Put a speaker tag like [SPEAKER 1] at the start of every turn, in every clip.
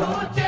[SPEAKER 1] Who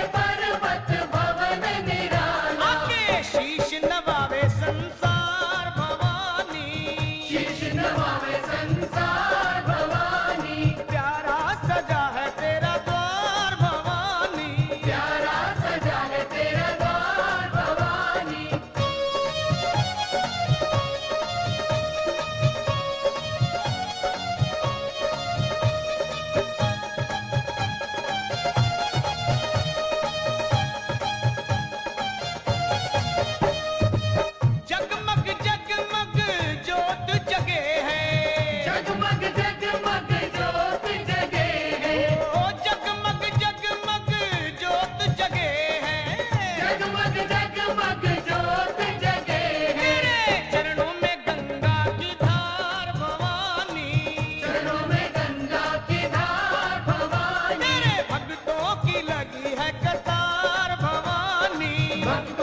[SPEAKER 1] Hak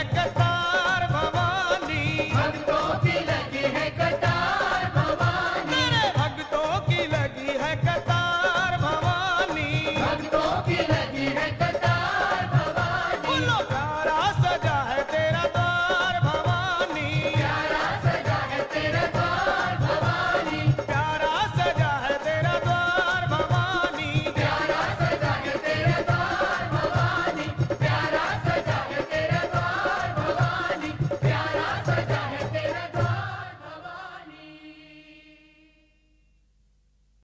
[SPEAKER 1] like a